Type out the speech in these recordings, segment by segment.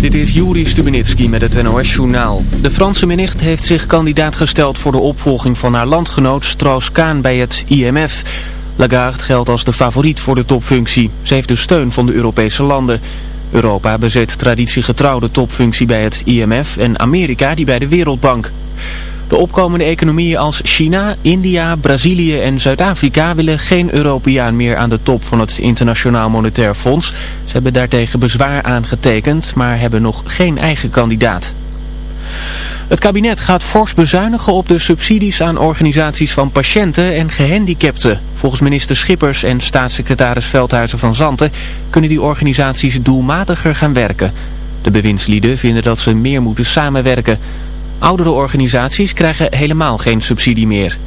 Dit is Juri Stubenitski met het NOS-journaal. De Franse minister heeft zich kandidaat gesteld voor de opvolging van haar landgenoot Strauss-Kaan bij het IMF. Lagarde geldt als de favoriet voor de topfunctie. Ze heeft de steun van de Europese landen. Europa bezet traditiegetrouw de topfunctie bij het IMF en Amerika die bij de Wereldbank. De opkomende economieën als China, India, Brazilië en Zuid-Afrika willen geen Europeaan meer aan de top van het Internationaal Monetair Fonds. Ze hebben daartegen bezwaar aangetekend, maar hebben nog geen eigen kandidaat. Het kabinet gaat fors bezuinigen op de subsidies aan organisaties van patiënten en gehandicapten. Volgens minister Schippers en staatssecretaris Veldhuizen van Zanten kunnen die organisaties doelmatiger gaan werken. De bewindslieden vinden dat ze meer moeten samenwerken. Oudere organisaties krijgen helemaal geen subsidie meer.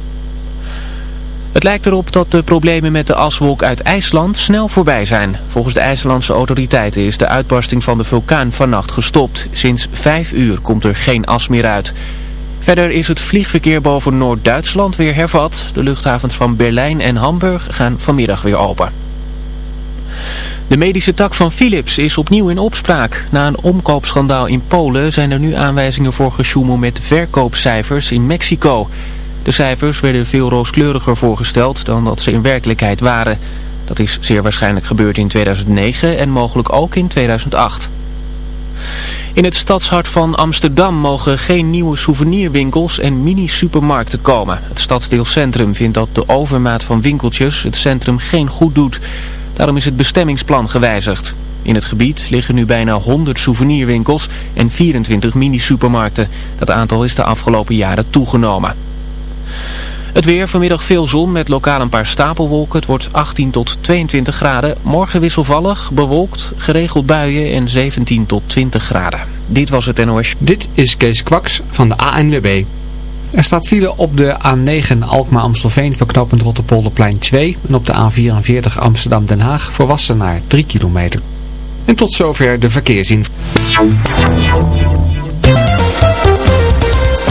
Het lijkt erop dat de problemen met de aswolk uit IJsland snel voorbij zijn. Volgens de IJslandse autoriteiten is de uitbarsting van de vulkaan vannacht gestopt. Sinds vijf uur komt er geen as meer uit. Verder is het vliegverkeer boven Noord-Duitsland weer hervat. De luchthavens van Berlijn en Hamburg gaan vanmiddag weer open. De medische tak van Philips is opnieuw in opspraak. Na een omkoopschandaal in Polen zijn er nu aanwijzingen voor gesjoemel met verkoopcijfers in Mexico. De cijfers werden veel rooskleuriger voorgesteld dan dat ze in werkelijkheid waren. Dat is zeer waarschijnlijk gebeurd in 2009 en mogelijk ook in 2008. In het stadshart van Amsterdam mogen geen nieuwe souvenirwinkels en mini-supermarkten komen. Het stadsdeelcentrum vindt dat de overmaat van winkeltjes het centrum geen goed doet. Daarom is het bestemmingsplan gewijzigd. In het gebied liggen nu bijna 100 souvenirwinkels en 24 mini-supermarkten. Dat aantal is de afgelopen jaren toegenomen. Het weer, vanmiddag veel zon met lokaal een paar stapelwolken. Het wordt 18 tot 22 graden. Morgen wisselvallig, bewolkt, geregeld buien en 17 tot 20 graden. Dit was het NOS. Dit is Kees Kwaks van de ANWB. Er staat file op de A9 Alkmaar-Amstelveen voor knooppunt Rotterpolderplein 2 en op de A44 Amsterdam-Den Haag voor Wassenaar 3 kilometer. En tot zover de verkeersinformatie.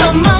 come on.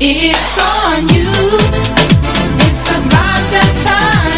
It's on you. It's about that time.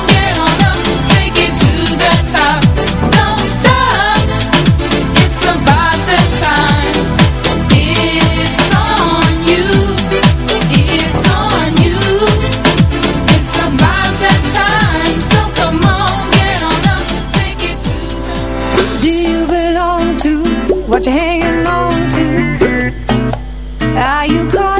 you go.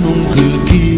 Naar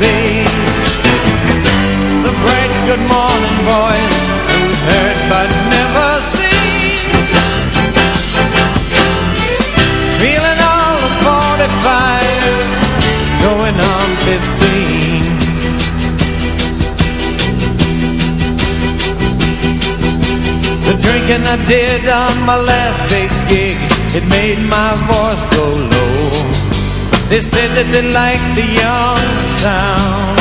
Be. The bright good morning voice, heard but never seen. Feeling all of 45, going on 15. The drinking I did on my last big gig, it made my voice go low. They said that they liked the young sound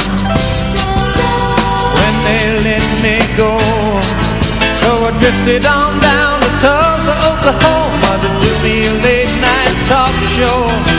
when they let me go. So I drifted on down to Tulsa, Oklahoma to do me a late night talk show.